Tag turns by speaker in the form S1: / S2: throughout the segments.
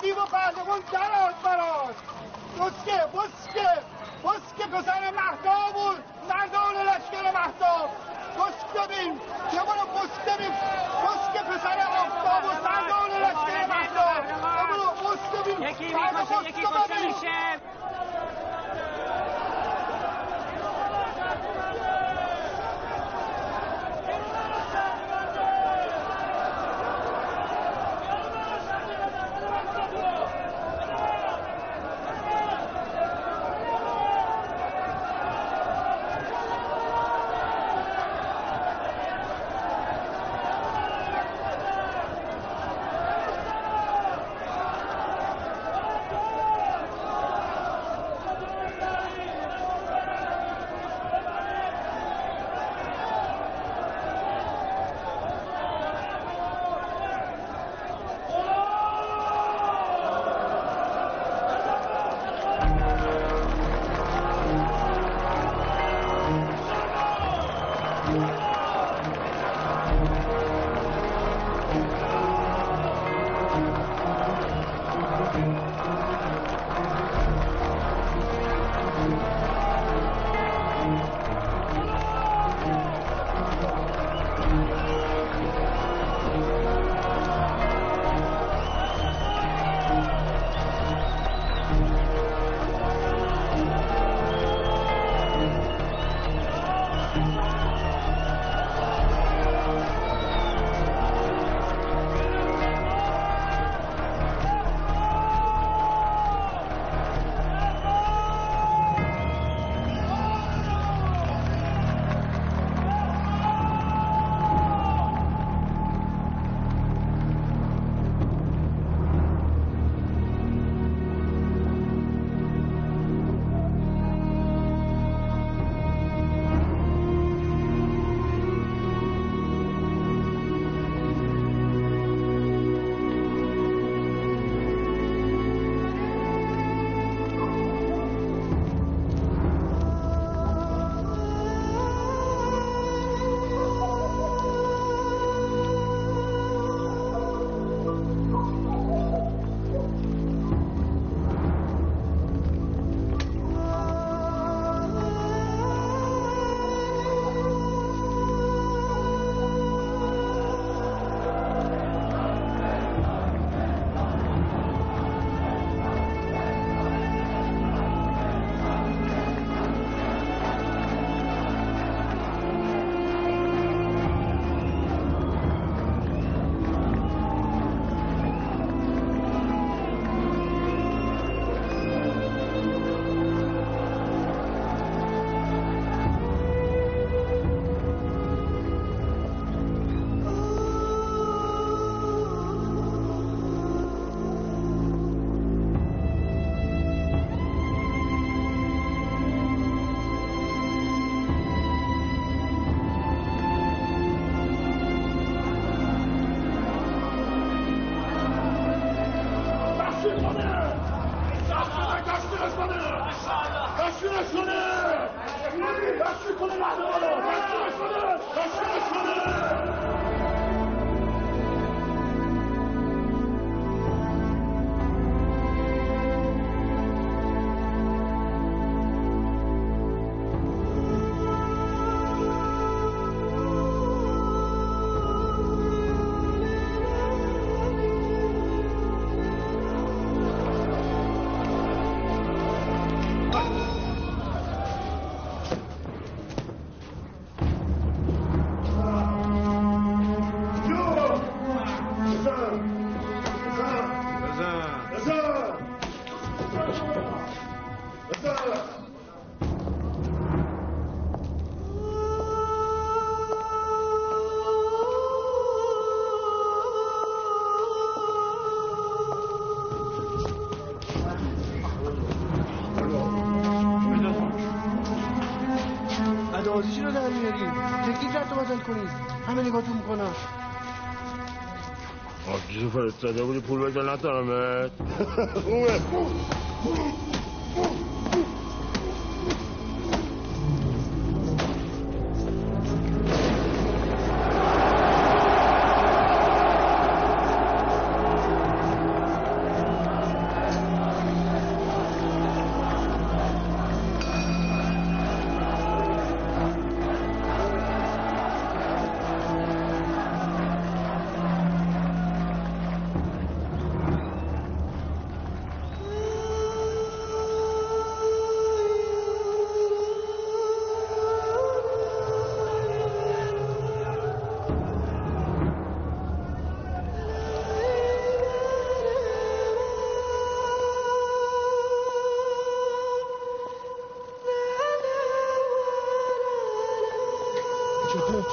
S1: دیو پهلوان دراد براد بسکه بسکه بسکه گذر مهدا بود
S2: مردان لشکر مهدا. بسکه بیم که برو بسکه بیم بسکه پسر آفتاب
S1: و
S3: سردان لشکر مهدا. برو بسکه بیم یکی می‌کشه یکی کشته میشه.
S1: فرستاده بودی؟ پول بده ندارمت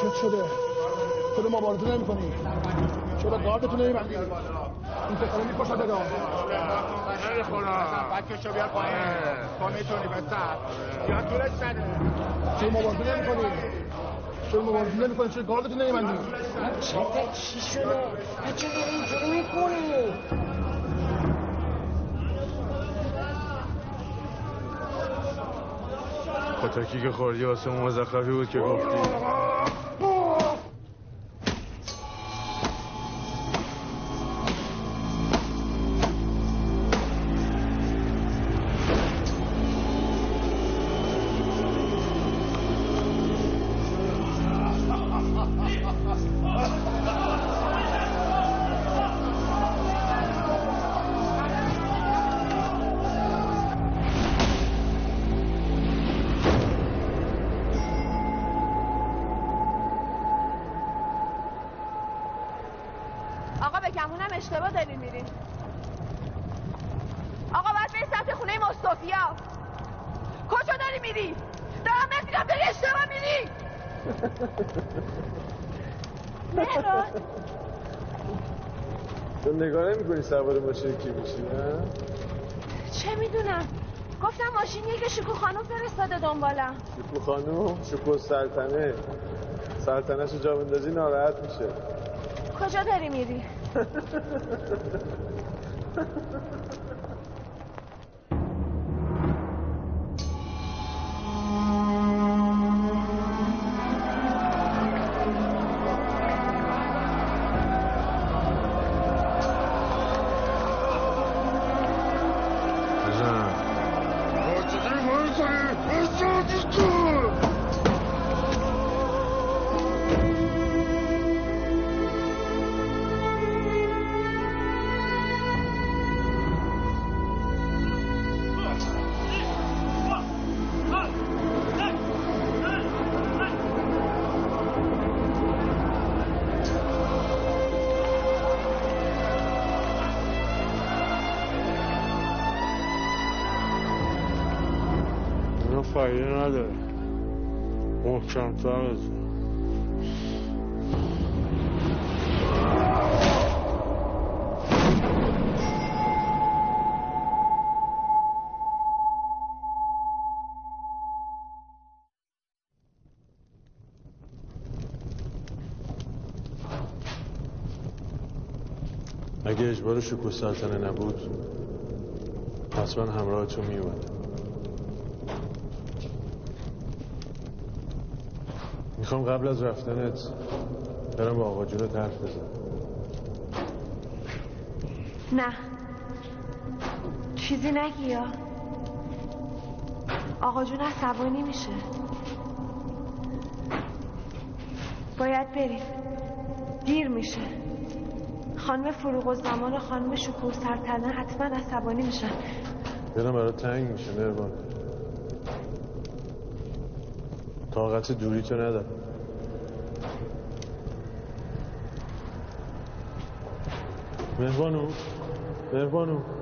S2: چه شده. چرا مبارزه نمی کنی چرا گاردتون نمی بندی این پسره می‌کشد دا
S4: بکشو بیار پایین. تو می‌تونی بسر یا طولش نده.
S2: چرا مبارزه نمی کنی چرا مبارزه نمی کنی چرا گاردتون نمی بندی
S5: چته چی شده؟ بچه اینجوری می‌کنی؟
S6: خطاکی که خوردی؟ واسه اون مزخرفی بود که گفتی. تو نگاه نمی کنی سوار ماشین کی میشی نه؟
S7: چه می‌دونم؟ گفتم ماشینیه که شکو خانم فرستاده دنبالم.
S6: شکو خانوم شکو سلطنه. سلطنه شو جا بندازی ناراحت میشه.
S7: کجا داری میری؟
S6: اگه اجبار شکو سلطنه نبود حتما همراهتون میومد
S8: می‌خوام قبل از رفتنت برم با آقا جونت حرف بزن
S9: نه. چیزی نگی یا. آقا جون عصبانی میشه. باید بریم. دیر میشه. خانم فروغ و زمان و خانم شکور سرتنه حتما عصبانی میشن.
S8: دلم برای تنگ میشه مهربان. طاقت دوری تو ندارم. مهربانو؟ مهربانو؟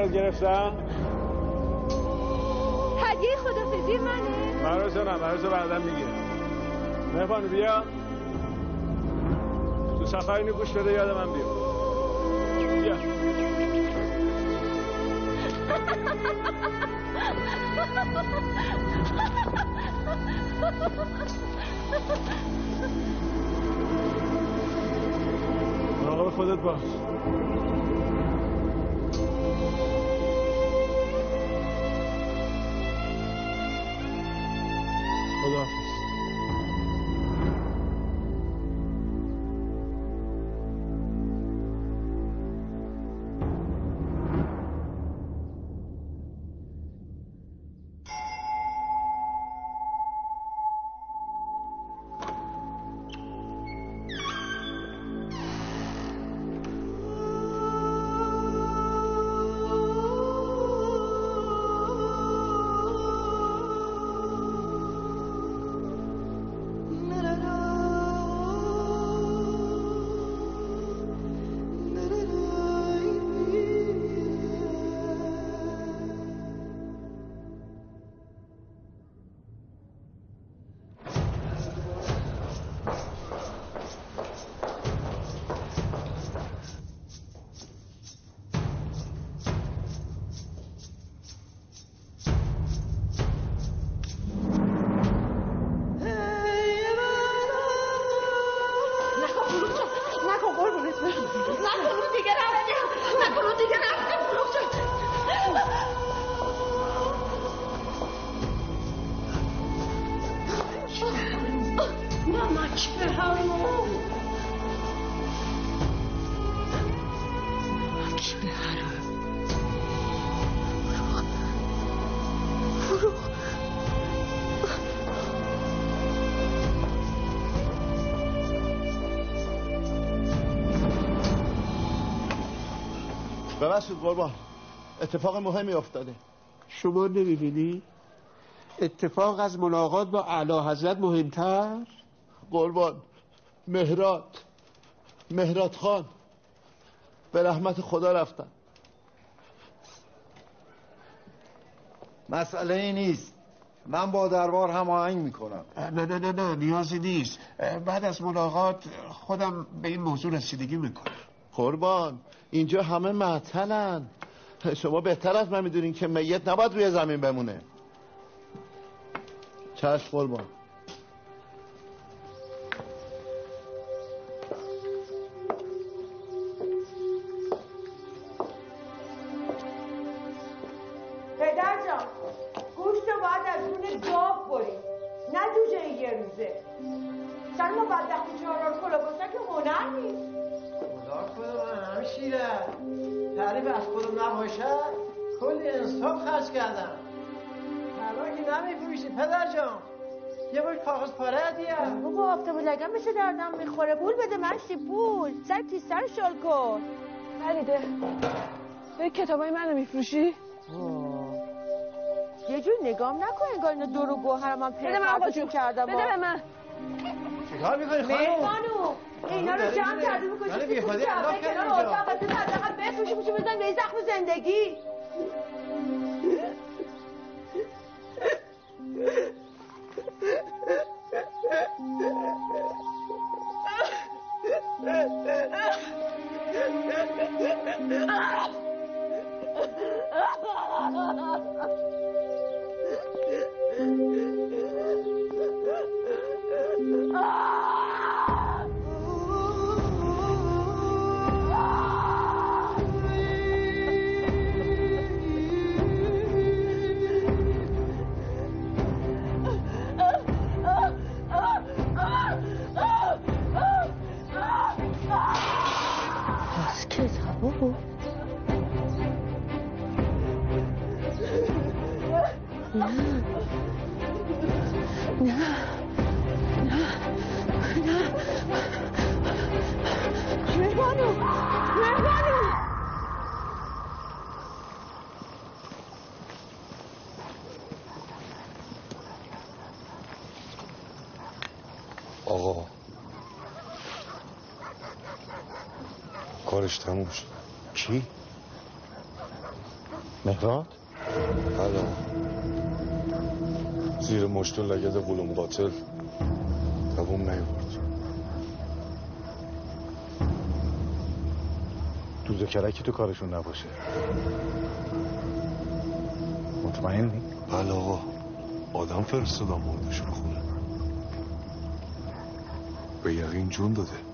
S8: برات گرفتم
S9: هدیه خدافزی منه.
S8: مراسه نه مراسه بعدم می‌گیرم مهربانو بیا. تو سفر اینو گوش بده یاد من بیا بیا. مراقب خودت باش.
S10: ببخشید قربان. اتفاق مهمی افتاده.
S11: شما نمی‌بینی؟ اتفاق از ملاقات با اعلی حضرت مهمتر؟
S10: قربان. مهرات. مهرات خان. به رحمت خدا رفتن
S3: مسئله ای نیست. من با دربار هماهنگ می‌کنم.
S11: نه نه نه نه نیازی نیست. بعد از ملاقات خودم به این موضوع رسیدگی می‌کنم.
S10: قربان. اینجا همه معطلن. شما بهتر از من می‌دونین که میت نباید روی زمین بمونه. چشم قربان.
S12: منشی پول سر تیستر شل کن
S7: فریده به کتابای منو میفروشی؟
S12: یه جور نگام نکن انگار اینا دور و گوهر من
S7: بده من آقا جون.
S12: کردم
S7: بده به من.
S13: چیکار می‌کنی خانم؟
S12: اینا رو جمع
S13: خودی انداخت
S12: کنار. اتاق واسه حداقل بفروشی پوشی بزن به زخم زندگی.
S10: مهرات؟
S14: بله زیر مشت و لگد قلوم قاتل. دوام نیورد
S3: دوز و کرکی تو کارشون نباشه. مطمئنی؟
S14: بله آقا. آدم فرستادم مردشون خونه. به یقین جون داده.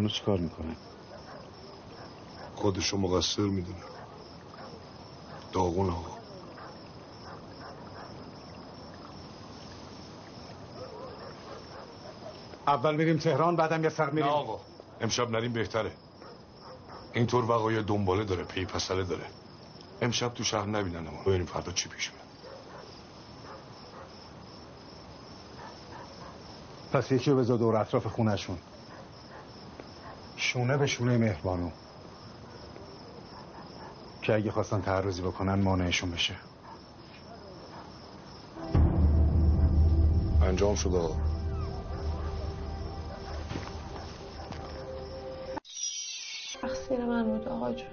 S3: مهربانو چیکار می‌کنه؟
S14: خودشو مقصر می‌دونه. داغون آقا
S3: اول میریم تهران بعدم یه سر
S14: نه
S3: میریم
S14: آقا امشب نریم بهتره. اینطور وقایع دنباله داره پی پسله داره. امشب تو شهر نبینن ما. ببینیم فردا چی پیش میاد.
S3: پس یکی رو بذار دور اطراف خونشون شونه به شونه مهربانو. که اگه خواستن تعرضی بکنن مانعشون بشه.
S14: انجام شد آقا.
S7: تقصیر من بود آقا جون.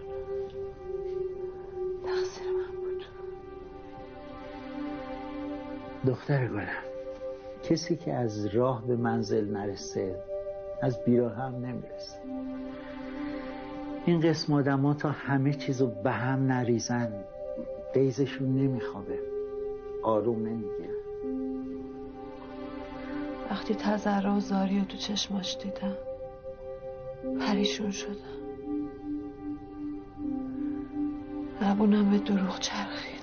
S7: تقصیر من بود.
S15: دختر گلم کسی که از راه به منزل نرسه از بیراه هم نمی‌رسه. این قسم آدم تا همه چیزو به هم نریزن قیزشون نمیخوابه. آروم نمی‌گیرن.
S7: وقتی تذرع و زاری رو تو چشماش دیدم پریشون شدم. زبونم به دروغ چرخید.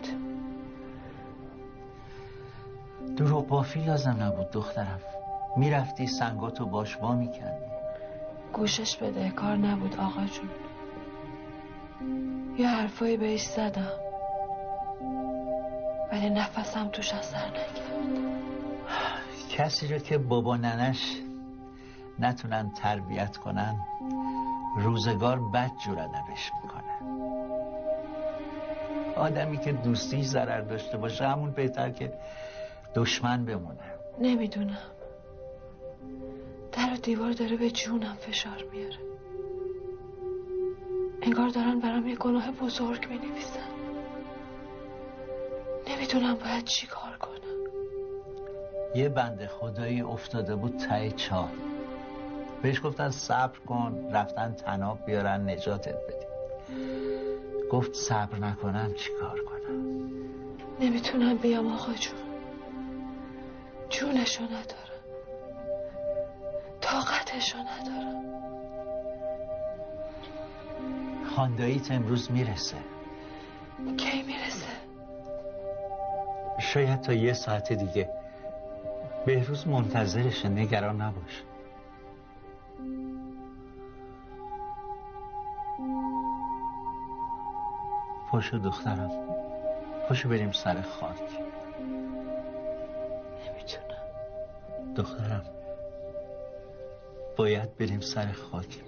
S15: دروغ بافی لازم نبود دخترم. می‌رفتی سنگاتو باش وا می‌کردی.
S7: گوشش بده کار نبود آقا جون. یه حرفایی بهش زدم. ولی نفسم توش اثر نکرد
S15: کسی رو که بابا ننش نتونن تربیت کنن روزگار بد جور ادبش می‌کنه آدمی که دوستیش ضرر داشته باشه همون بهتر که دشمن بمونه.
S7: نمی‌دونم. دیوار داره به جونم فشار میاره. انگار دارن برام یه گناه بزرگ می نویسن نمی‌دونم باید چی کار کنم.
S15: یه بنده خدایی افتاده بود ته چاه. بهش گفتن صبر کن رفتن تناب بیارن نجاتت بدیم گفت صبر نکنم چی کار کنم
S7: نمی‌تونم بیام آقا جون. جونشو ندارم. طاقتشو ندارم.
S15: خانداییت امروز می‌رسه.
S7: کی می‌رسه؟
S15: شاید تا یه ساعت دیگه. بهروز منتظرشه نگران نباش. پاشو دخترم. پاشو بریم سر خاک.
S7: نمی‌تونم.
S15: دخترم. باید بریم سر خاک.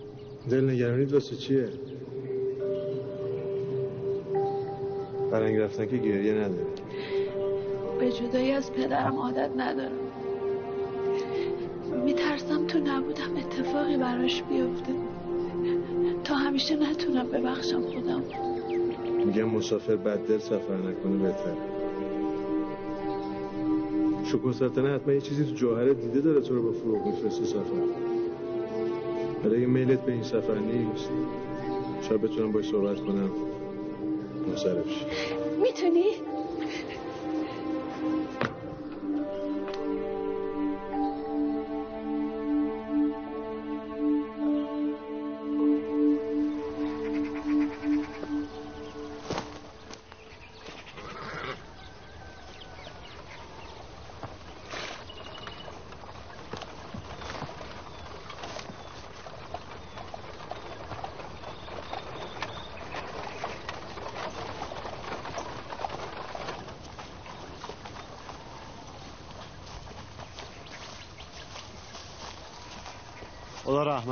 S6: دل نگرانیت واسه چیه؟ فرنگ رفتن که گریه نداره.
S7: به جدایی از پدرم عادت ندارم. میترسم تو نبودم اتفاقی براش بیفته. تا همیشه نتونم ببخشم خودم.
S6: میگم مسافر بددل سفر نکنه بهتر شکر سلطنه حتما یه چیزی تو جوهره دیده داره تو رو با فروغ میفرسته سفر. اگه میلت به این سفر نیست. شاید بتونم باش صحبت کنم. منصرف شی.
S7: می‌تونی؟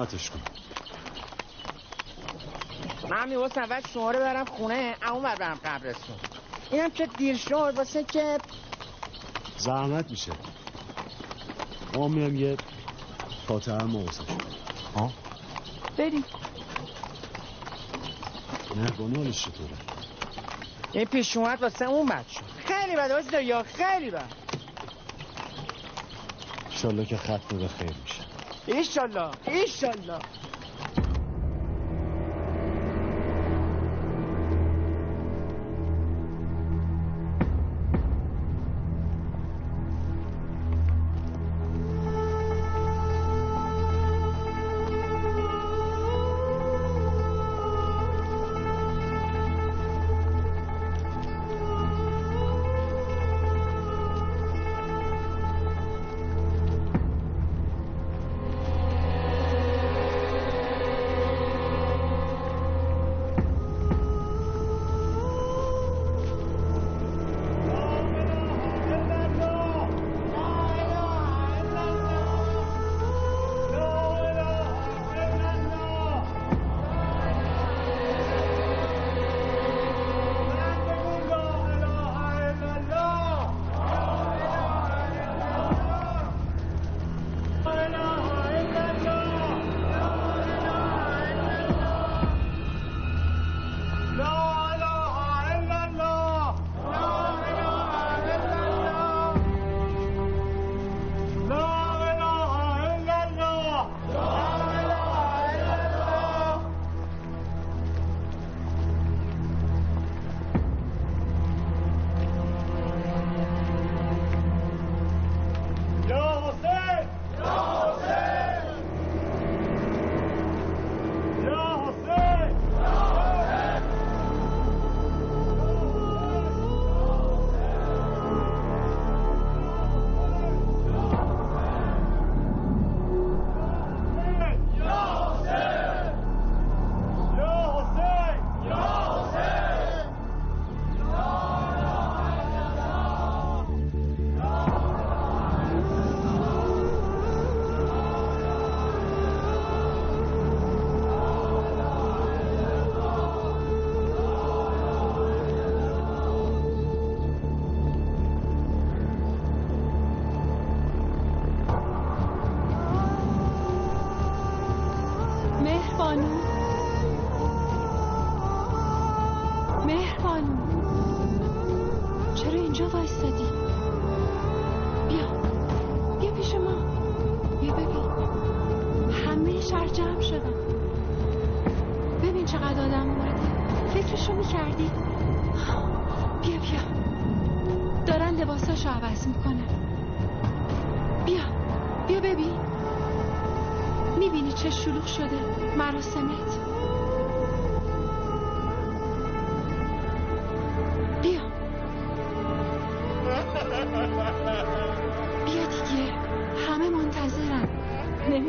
S16: خدا رحمتش کن
S17: من میباست اول شما رو برم خونه اون بر برم قبرستون. اینم که دیر شد واسه که
S16: زحمت میشه. ما میام یه فاتحه هم واسه ها
S7: بریم.
S16: مهربانی حالش چطوره؟
S17: این پیش اومد واسه اون بچه. خیلی بده واسه یا خیلی بد.
S16: انشالله که ختم به خیر میشه.
S17: ایشالله ایشالله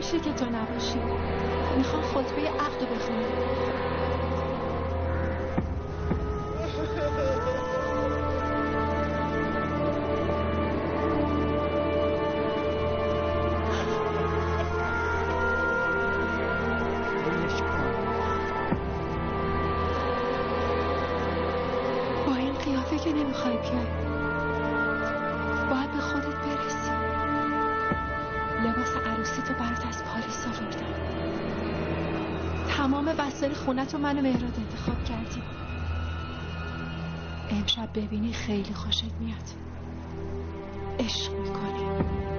S8: نمیشه که تو نباشی. می‌خوام خطبه عقد رو بخونم با این قیافه که نمی‌خوای بیای. وسایل خونت و مهراد انتخاب کردیم امشب ببینی خیلی خوشت میاد. عشق می‌کنی.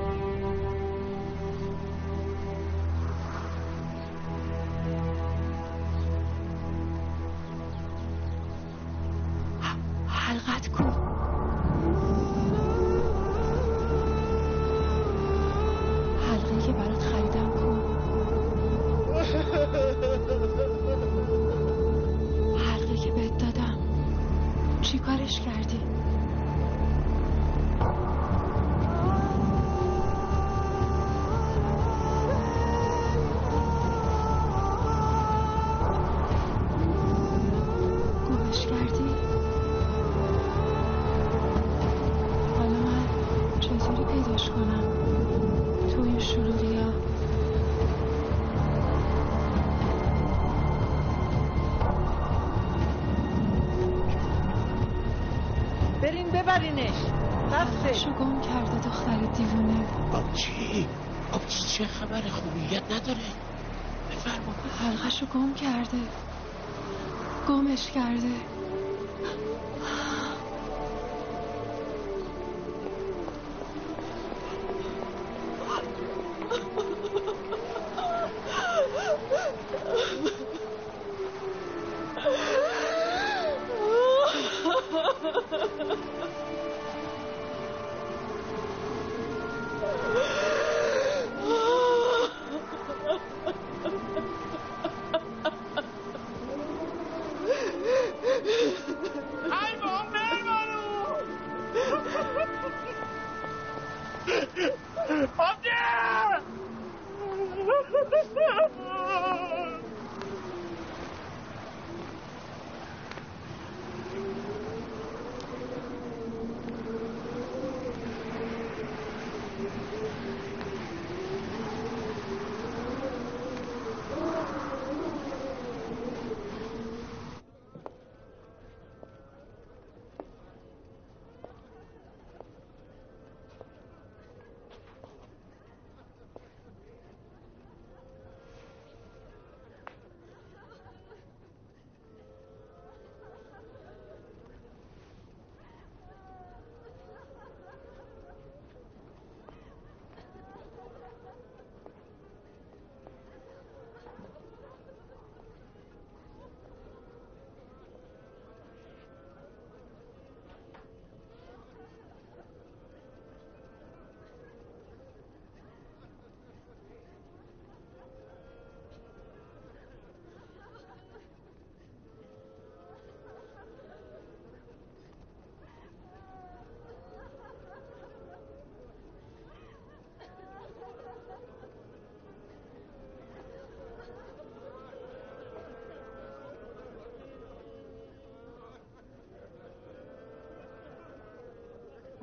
S13: رفته
S8: شو گم کرده دختر دیوونه.
S18: آبچی آبچی چه خبر خوبیت نداره. بفرما.
S8: حلقشو گم کرده. گمش کرده.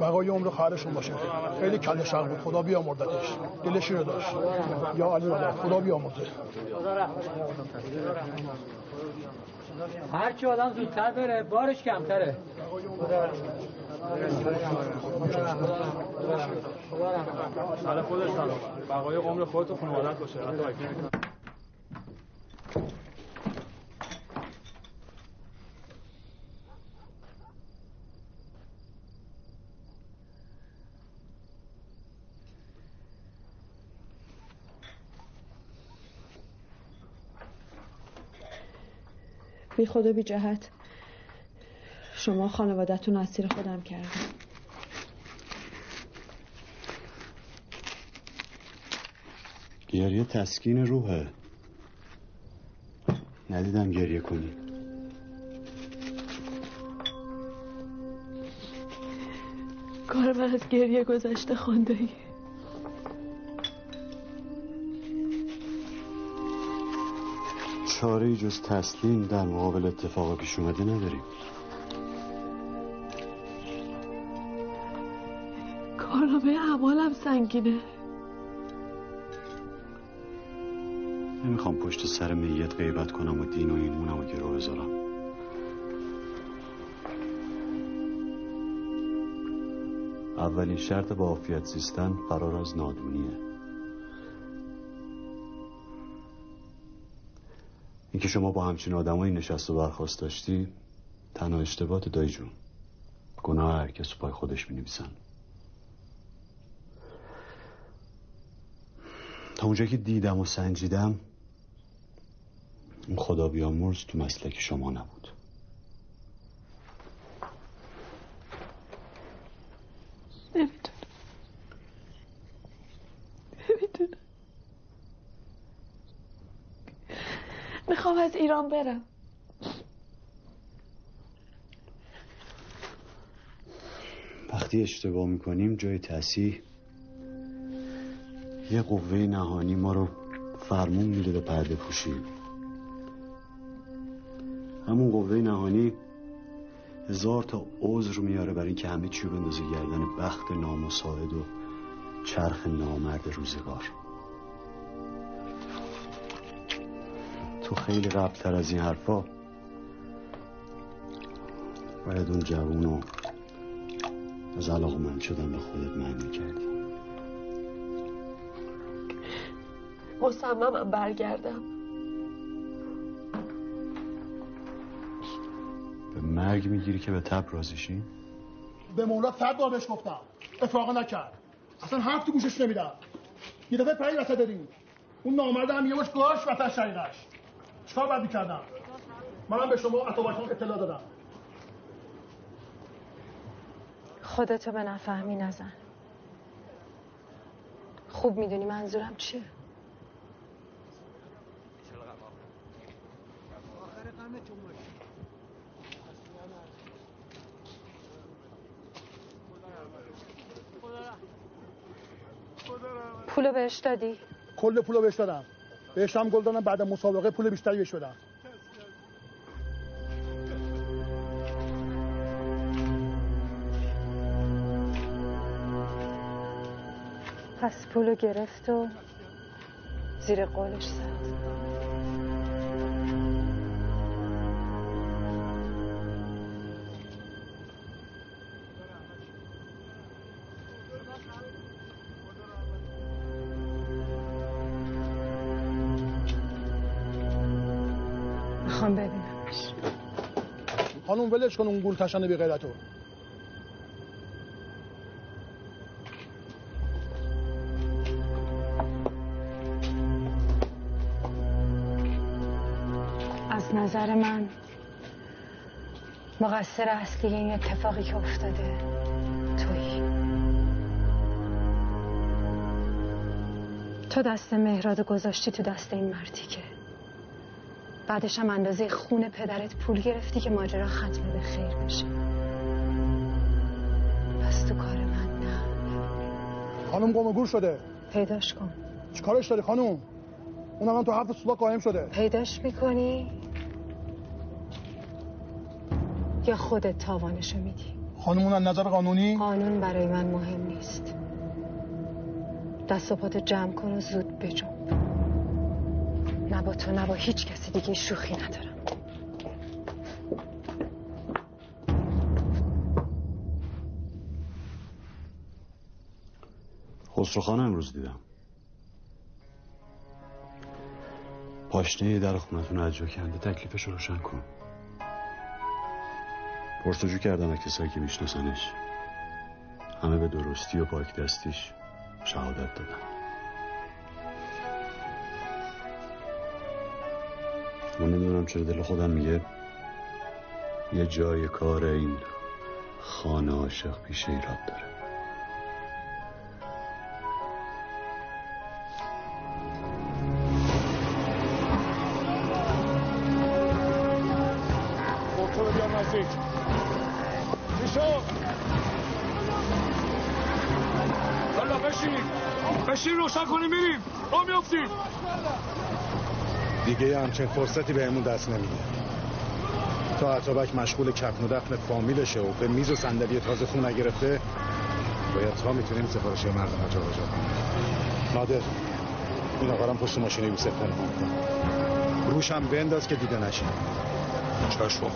S2: بقای عمر خواهرشون باشه. خیلی کله شق بود. خدا بیامردتش. دلشی رو داشت. یا علی مدد خدا بیامرده
S19: هر کی آدم زودتر بره بارش کمتره.
S20: خودش سلام. بقای عمر خودت و خانوادت باشه.
S21: بی خود و بی جهت. شما خانوادتون اسیر خودم کردم
S16: گریه تسکین روحه. ندیدم گریه کنی
S21: کار من از گریه گذشته خواندایی
S16: چاره جز تسلیم در مقابل اتفاق پیش اومده نداریم.
S21: کارنامه اعمالم سنگینه.
S16: نمی‌خوام پشت سر میت غیبت کنم و دین و ایمونم و گروه بذارم. اولین شرط با عافیت زیستن فرار از نادونیه. اینکه شما با همچین آدمایی نشست و برخواست داشتی تنها اشتباهات دایی جون. گناه هر کس پای خودش می تا اونجا که دیدم و سنجیدم اون خدا بیامرز تو مسلک شما نبود
S21: نمی‌دونم نمی‌دونم می‌خوام از ایران برم.
S16: وقتی اشتباه می‌کنیم جای تصیح یه قوه نهانی ما رو فرمون میده به پرده پوشیم همون قوه نهانی هزار تا عذر میاره برای اینکه همه چی بندازه گردن بخت نامساعد و چرخ نامرد روزگار. تو خیلی قبلتر از این حرفا. باید اون جوون رو از علاقه من شدن به خودت معنی کردی.
S21: مصممم برگردم.
S16: به مرگ می‌گیری که به تب رازیشی؟
S2: به مولاد صد بار بهش گفتم. اتفاقا نکرد. اصلا حرف تو گوشش نمیدم. یه دفعه پری وسط داریم. اون نامرد هم یه باش گاش وسط شریقش چیکار باید می‌کردم؟ منم به شما اتوبکان اطلاع دادم.
S21: خودتو به نفهمی نزن. خوب می‌دونی منظورم چیه. پولو بهش دادی؟
S2: کل پولو بهش دادم. بهش هم گل دادم بعد مسابقه پول بیشتری بهش بدم
S21: پس پولو گرفت و زیر قولش زد.
S2: خانوم ولش کن اون گول تشنه بی غیرتو
S21: از نظر من مقصر اصلی این اتفاقی که افتاده تویی. تو دست مهراد گذاشتی تو دست این مردی که بعدش هم اندازه خون پدرت پول گرفتی که ماجرا ختم به خیر بشه. پس تو کار من نه.
S2: خانم و گور شده.
S21: پیداش کن.
S2: چیکارش داری خانم؟ اونم هم تو هفت سولا قایم شده.
S21: پیداش می‌کنی؟ یا خودت تاوانشو میدی؟
S2: خانم اون از نظر قانونی؟
S21: قانون برای من مهم نیست. دست و پاتو جمع کن و زود بجنب. نه با تو نه با هیچ کسی دیگه شوخی ندارم.
S16: خسرو امروز دیدم. پاشنه در خونتون از کنده تکلیفش رو روشن کن. پرسجو کردم از کسایی که میشناسنش. همه به درستی و پاک دستیش شهادت دادن. چرا دل خودم میگه یه جای کار این خانه عاشق پیش ایراد داره.
S22: بشین. بشین روشن کنیم بریم. را میافتیم.
S3: دیگه همچین فرصتی بهمون دست نمیده. تا عطابک مشغول کفن و دفن فامیلشه و به میز و صندلی تازه خون نگرفته باید تا می‌تونیم سفارش مردم جابجا کنیم. نادر این آقا پشت ماشین یوسف روشم بنداز که دیده نشه
S22: چشم